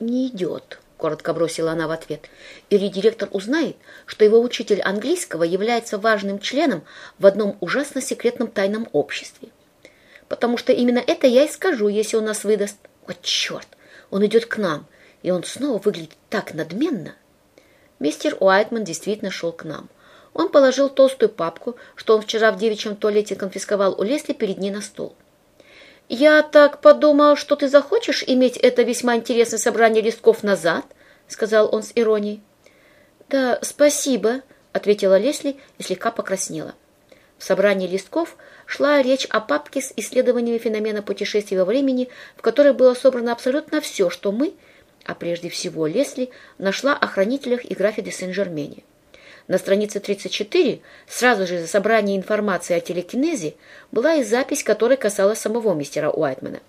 не идет», — коротко бросила она в ответ. «Или директор узнает, что его учитель английского является важным членом в одном ужасно секретном тайном обществе. Потому что именно это я и скажу, если он нас выдаст. Вот черт, он идет к нам, и он снова выглядит так надменно». Мистер Уайтман действительно шел к нам. Он положил толстую папку, что он вчера в девичьем туалете конфисковал у Лесли перед ней на стол. «Я так подумал, что ты захочешь иметь это весьма интересное собрание листков назад», сказал он с иронией. «Да, спасибо», — ответила Лесли и слегка покраснела. В собрании листков шла речь о папке с исследованиями феномена путешествий во времени, в которой было собрано абсолютно все, что мы, а прежде всего Лесли, нашла о хранителях и графе де Сен-Жермене. На странице 34, сразу же за собрание информации о телекинезе, была и запись, которая касалась самого мистера Уайтмана.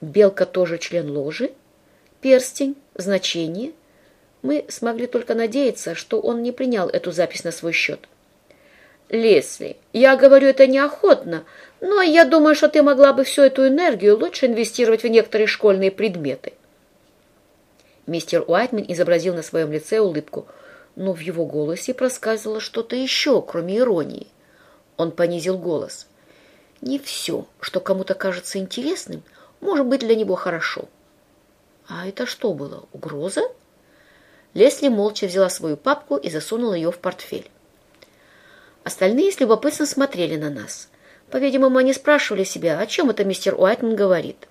Белка тоже член ложи, перстень, значение. Мы смогли только надеяться, что он не принял эту запись на свой счет. «Лесли, я говорю это неохотно, но я думаю, что ты могла бы всю эту энергию лучше инвестировать в некоторые школьные предметы». Мистер Уайтман изобразил на своем лице улыбку – но в его голосе проскальзывало что-то еще, кроме иронии. Он понизил голос. «Не все, что кому-то кажется интересным, может быть для него хорошо». «А это что было, угроза?» Лесли молча взяла свою папку и засунула ее в портфель. Остальные с любопытством смотрели на нас. По-видимому, они спрашивали себя, о чем это мистер Уайтман говорит.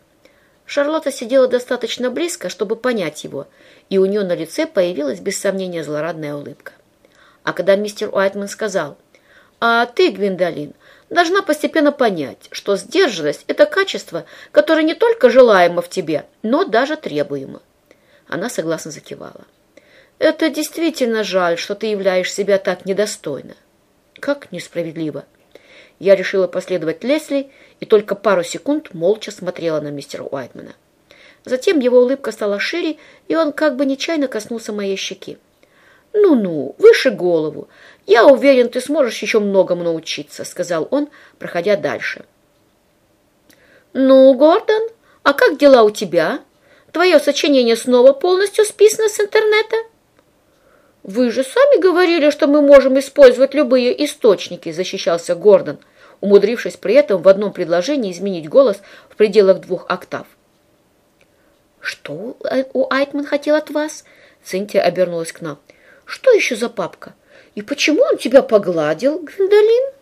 Шарлотта сидела достаточно близко, чтобы понять его, и у нее на лице появилась без сомнения злорадная улыбка. А когда мистер Уайтман сказал, «А ты, Гвиндолин, должна постепенно понять, что сдержанность – это качество, которое не только желаемо в тебе, но даже требуемо». Она согласно закивала. «Это действительно жаль, что ты являешь себя так недостойно». «Как несправедливо!» Я решила последовать Лесли и только пару секунд молча смотрела на мистера Уайтмана. Затем его улыбка стала шире, и он как бы нечаянно коснулся моей щеки. «Ну-ну, выше голову. Я уверен, ты сможешь еще многому научиться», — сказал он, проходя дальше. «Ну, Гордон, а как дела у тебя? Твое сочинение снова полностью списано с интернета?» «Вы же сами говорили, что мы можем использовать любые источники», — защищался Гордон умудрившись при этом в одном предложении изменить голос в пределах двух октав. «Что у Айтман хотел от вас?» Цинтия обернулась к нам. «Что еще за папка? И почему он тебя погладил, Гвиндолин?»